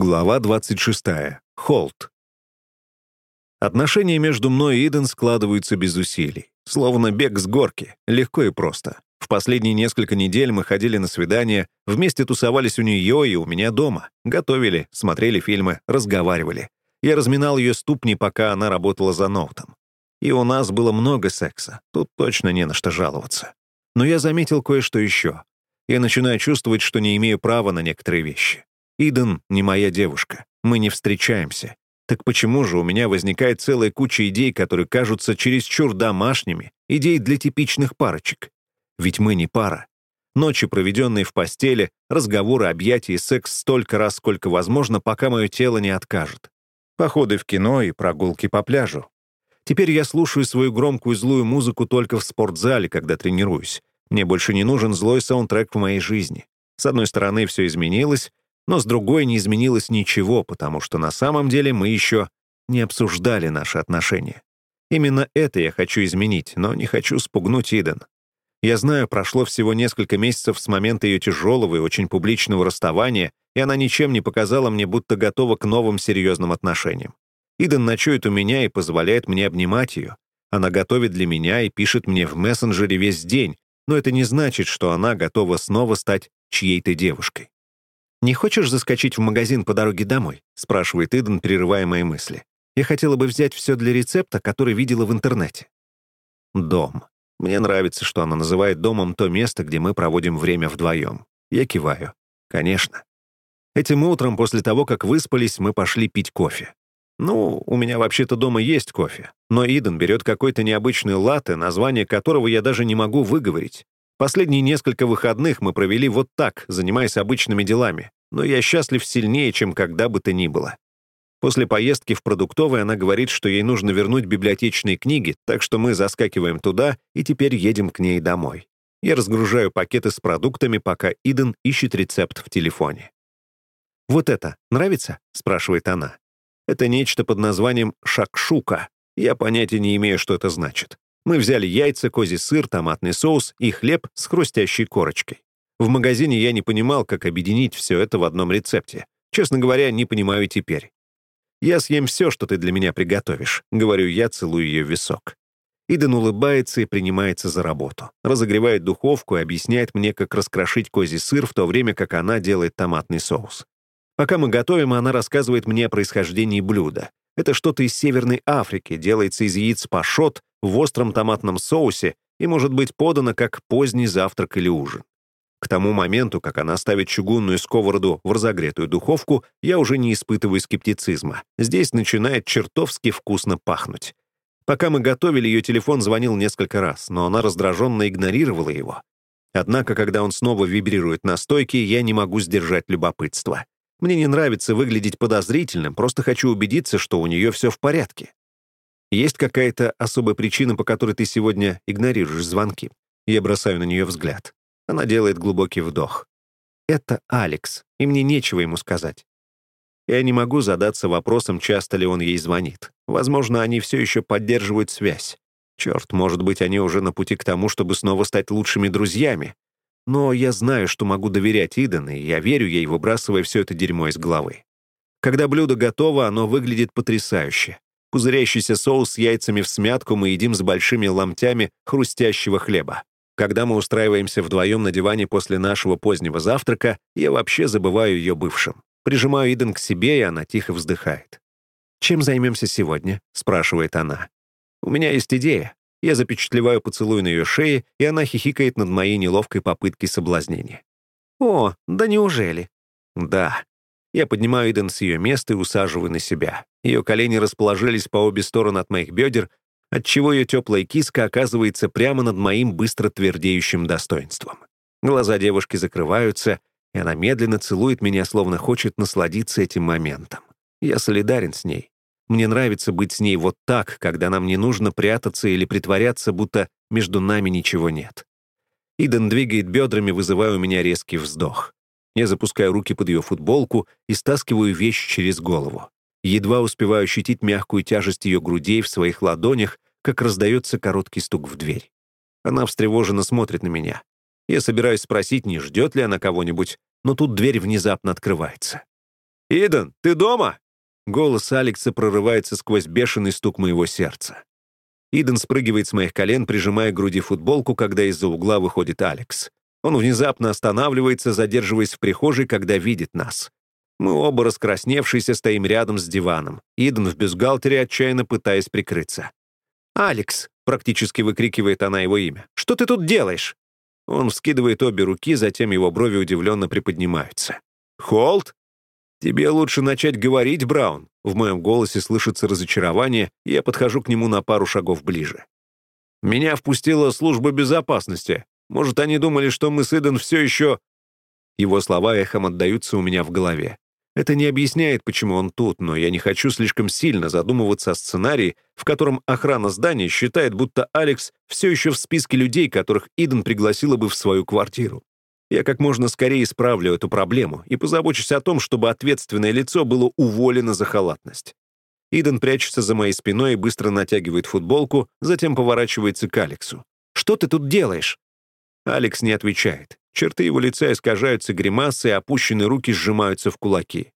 Глава 26. Холт. Отношения между мной и Иден складываются без усилий. Словно бег с горки. Легко и просто. В последние несколько недель мы ходили на свидания, вместе тусовались у нее и у меня дома. Готовили, смотрели фильмы, разговаривали. Я разминал ее ступни, пока она работала за ноутом. И у нас было много секса. Тут точно не на что жаловаться. Но я заметил кое-что еще. Я начинаю чувствовать, что не имею права на некоторые вещи. Иден не моя девушка. Мы не встречаемся. Так почему же у меня возникает целая куча идей, которые кажутся чересчур домашними, идей для типичных парочек? Ведь мы не пара. Ночи, проведенные в постели, разговоры, объятия и секс столько раз, сколько возможно, пока мое тело не откажет. Походы в кино и прогулки по пляжу. Теперь я слушаю свою громкую злую музыку только в спортзале, когда тренируюсь. Мне больше не нужен злой саундтрек в моей жизни. С одной стороны, все изменилось, но с другой не изменилось ничего, потому что на самом деле мы еще не обсуждали наши отношения. Именно это я хочу изменить, но не хочу спугнуть Иден. Я знаю, прошло всего несколько месяцев с момента ее тяжелого и очень публичного расставания, и она ничем не показала мне, будто готова к новым серьезным отношениям. Иден ночует у меня и позволяет мне обнимать ее. Она готовит для меня и пишет мне в мессенджере весь день, но это не значит, что она готова снова стать чьей-то девушкой. «Не хочешь заскочить в магазин по дороге домой?» — спрашивает Иден, прерывая мои мысли. «Я хотела бы взять все для рецепта, который видела в интернете». Дом. Мне нравится, что она называет домом то место, где мы проводим время вдвоем. Я киваю. Конечно. Этим утром, после того, как выспались, мы пошли пить кофе. Ну, у меня вообще-то дома есть кофе, но Иден берет какой-то необычный латте, название которого я даже не могу выговорить. Последние несколько выходных мы провели вот так, занимаясь обычными делами, но я счастлив сильнее, чем когда бы то ни было. После поездки в продуктовый она говорит, что ей нужно вернуть библиотечные книги, так что мы заскакиваем туда и теперь едем к ней домой. Я разгружаю пакеты с продуктами, пока Иден ищет рецепт в телефоне. «Вот это нравится?» — спрашивает она. Это нечто под названием шакшука. Я понятия не имею, что это значит. Мы взяли яйца, козий сыр, томатный соус и хлеб с хрустящей корочкой. В магазине я не понимал, как объединить все это в одном рецепте. Честно говоря, не понимаю теперь. «Я съем все, что ты для меня приготовишь», — говорю я, целую ее висок. Иден улыбается и принимается за работу. Разогревает духовку и объясняет мне, как раскрошить козий сыр, в то время как она делает томатный соус. Пока мы готовим, она рассказывает мне о происхождении блюда. Это что-то из Северной Африки, делается из яиц пашот в остром томатном соусе и может быть подано как поздний завтрак или ужин. К тому моменту, как она ставит чугунную сковороду в разогретую духовку, я уже не испытываю скептицизма. Здесь начинает чертовски вкусно пахнуть. Пока мы готовили, ее телефон звонил несколько раз, но она раздраженно игнорировала его. Однако, когда он снова вибрирует на стойке, я не могу сдержать любопытство. Мне не нравится выглядеть подозрительным, просто хочу убедиться, что у нее все в порядке. Есть какая-то особая причина, по которой ты сегодня игнорируешь звонки? Я бросаю на нее взгляд. Она делает глубокий вдох. Это Алекс, и мне нечего ему сказать. Я не могу задаться вопросом, часто ли он ей звонит. Возможно, они все еще поддерживают связь. Черт, может быть, они уже на пути к тому, чтобы снова стать лучшими друзьями. Но я знаю, что могу доверять Иден, и я верю ей, выбрасывая все это дерьмо из головы. Когда блюдо готово, оно выглядит потрясающе. Пузырящийся соус с яйцами в смятку мы едим с большими ломтями хрустящего хлеба. Когда мы устраиваемся вдвоем на диване после нашего позднего завтрака, я вообще забываю ее бывшим. Прижимаю Иден к себе, и она тихо вздыхает. «Чем займемся сегодня?» — спрашивает она. «У меня есть идея. Я запечатлеваю поцелуй на ее шее, и она хихикает над моей неловкой попыткой соблазнения. «О, да неужели?» «Да». Я поднимаю Иден с ее места и усаживаю на себя. Ее колени расположились по обе стороны от моих бедер, отчего ее теплая киска оказывается прямо над моим быстро твердеющим достоинством. Глаза девушки закрываются, и она медленно целует меня, словно хочет насладиться этим моментом. Я солидарен с ней. Мне нравится быть с ней вот так, когда нам не нужно прятаться или притворяться, будто между нами ничего нет. Иден двигает бедрами, вызывая у меня резкий вздох. Я запускаю руки под ее футболку и стаскиваю вещь через голову. Едва успеваю ощутить мягкую тяжесть ее грудей в своих ладонях, как раздается короткий стук в дверь. Она встревоженно смотрит на меня. Я собираюсь спросить, не ждет ли она кого-нибудь, но тут дверь внезапно открывается. «Иден, ты дома?» Голос Алекса прорывается сквозь бешеный стук моего сердца. Иден спрыгивает с моих колен, прижимая к груди футболку, когда из-за угла выходит Алекс. Он внезапно останавливается, задерживаясь в прихожей, когда видит нас. Мы оба раскрасневшиеся стоим рядом с диваном. Иден в бюстгальтере, отчаянно пытаясь прикрыться. «Алекс!» — практически выкрикивает она его имя. «Что ты тут делаешь?» Он вскидывает обе руки, затем его брови удивленно приподнимаются. «Холт? Тебе лучше начать говорить, Браун». В моем голосе слышится разочарование, и я подхожу к нему на пару шагов ближе. «Меня впустила служба безопасности. Может, они думали, что мы с Иден все еще...» Его слова эхом отдаются у меня в голове. Это не объясняет, почему он тут, но я не хочу слишком сильно задумываться о сценарии, в котором охрана здания считает, будто Алекс все еще в списке людей, которых Иден пригласила бы в свою квартиру. Я как можно скорее исправлю эту проблему и позабочусь о том, чтобы ответственное лицо было уволено за халатность. Иден прячется за моей спиной и быстро натягивает футболку, затем поворачивается к Алексу. «Что ты тут делаешь?» Алекс не отвечает. Черты его лица искажаются гримасой, опущенные руки сжимаются в кулаки.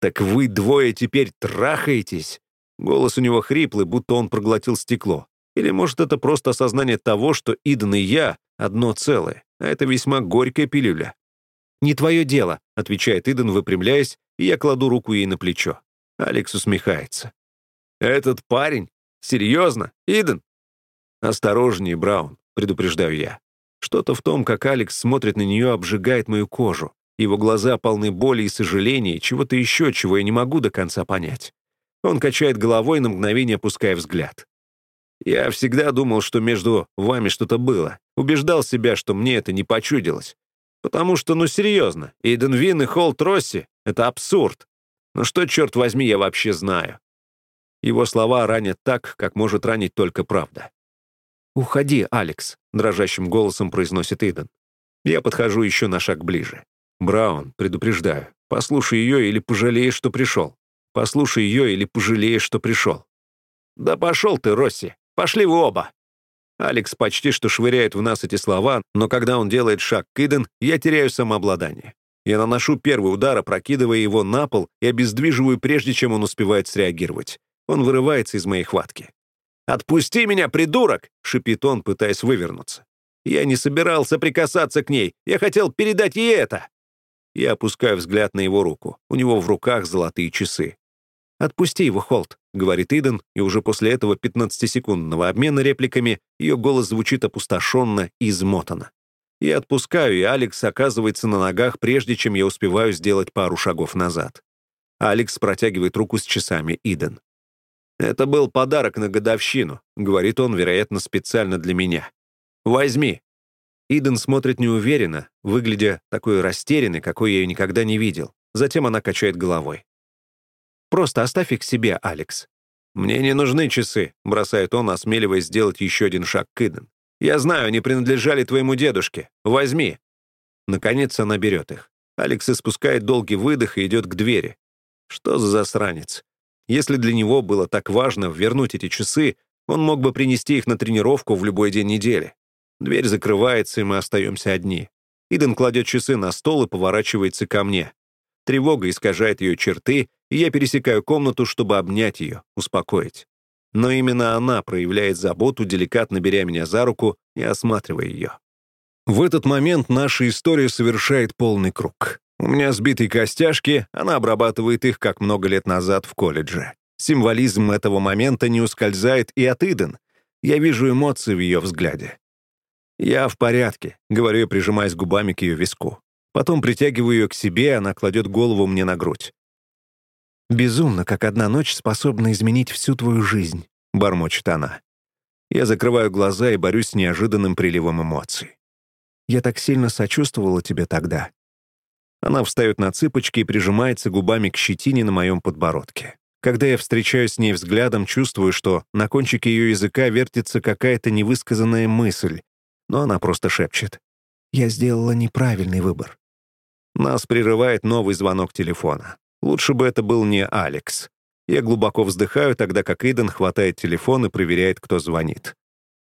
«Так вы двое теперь трахаетесь?» Голос у него хриплый, будто он проглотил стекло. Или, может, это просто осознание того, что Иден и я — одно целое, а это весьма горькая пилюля. «Не твое дело», — отвечает Иден, выпрямляясь, и я кладу руку ей на плечо. Алекс усмехается. «Этот парень? Серьезно? Иден?» «Осторожнее, Браун», — предупреждаю я. Что-то в том, как Алекс смотрит на нее, обжигает мою кожу. Его глаза полны боли и сожаления, чего-то еще, чего я не могу до конца понять. Он качает головой, на мгновение опуская взгляд. «Я всегда думал, что между вами что-то было. Убеждал себя, что мне это не почудилось. Потому что, ну серьезно, Эйден Вин и Холт Росси — это абсурд. Но что, черт возьми, я вообще знаю?» Его слова ранят так, как может ранить только правда. «Уходи, Алекс», — дрожащим голосом произносит Иден. Я подхожу еще на шаг ближе. «Браун, предупреждаю, послушай ее или пожалеешь, что пришел. Послушай ее или пожалеешь, что пришел». «Да пошел ты, Росси! Пошли вы оба!» Алекс почти что швыряет в нас эти слова, но когда он делает шаг к Иден, я теряю самообладание. Я наношу первый удар, опрокидывая его на пол и обездвиживаю, прежде чем он успевает среагировать. Он вырывается из моей хватки. «Отпусти меня, придурок!» — шипит он, пытаясь вывернуться. «Я не собирался прикасаться к ней. Я хотел передать ей это!» Я опускаю взгляд на его руку. У него в руках золотые часы. «Отпусти его, Холт», — говорит Иден, и уже после этого 15-секундного обмена репликами ее голос звучит опустошенно и измотанно. Я отпускаю, и Алекс оказывается на ногах, прежде чем я успеваю сделать пару шагов назад. Алекс протягивает руку с часами Иден. «Это был подарок на годовщину», — говорит он, вероятно, специально для меня. «Возьми». Иден смотрит неуверенно, выглядя такой растерянной, какой я ее никогда не видел. Затем она качает головой. «Просто оставь их себе, Алекс». «Мне не нужны часы», — бросает он, осмеливаясь сделать еще один шаг к Иден. «Я знаю, они принадлежали твоему дедушке. Возьми». Наконец она берет их. Алекс испускает долгий выдох и идет к двери. Что за засранец? Если для него было так важно вернуть эти часы, он мог бы принести их на тренировку в любой день недели. Дверь закрывается, и мы остаемся одни. Иден кладет часы на стол и поворачивается ко мне. Тревога искажает ее черты, и я пересекаю комнату, чтобы обнять ее, успокоить. Но именно она проявляет заботу, деликатно беря меня за руку и осматривая ее. В этот момент наша история совершает полный круг. У меня сбитые костяшки, она обрабатывает их, как много лет назад в колледже. Символизм этого момента не ускользает и от Иден. Я вижу эмоции в ее взгляде. «Я в порядке», — говорю я, прижимаясь губами к ее виску. Потом притягиваю ее к себе, она кладет голову мне на грудь. «Безумно, как одна ночь способна изменить всю твою жизнь», — бормочет она. Я закрываю глаза и борюсь с неожиданным приливом эмоций. «Я так сильно сочувствовала тебе тогда. Она встает на цыпочки и прижимается губами к щетине на моем подбородке. Когда я встречаюсь с ней взглядом, чувствую, что на кончике ее языка вертится какая-то невысказанная мысль, но она просто шепчет. «Я сделала неправильный выбор». Нас прерывает новый звонок телефона. Лучше бы это был не Алекс. Я глубоко вздыхаю, тогда как Иден хватает телефон и проверяет, кто звонит.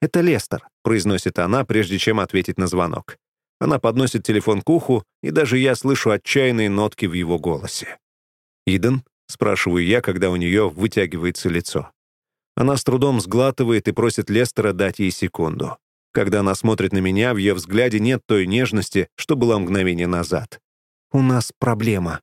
«Это Лестер», — произносит она, прежде чем ответить на звонок. Она подносит телефон к уху, и даже я слышу отчаянные нотки в его голосе. «Иден?» — спрашиваю я, когда у нее вытягивается лицо. Она с трудом сглатывает и просит Лестера дать ей секунду. Когда она смотрит на меня, в ее взгляде нет той нежности, что была мгновение назад. «У нас проблема»,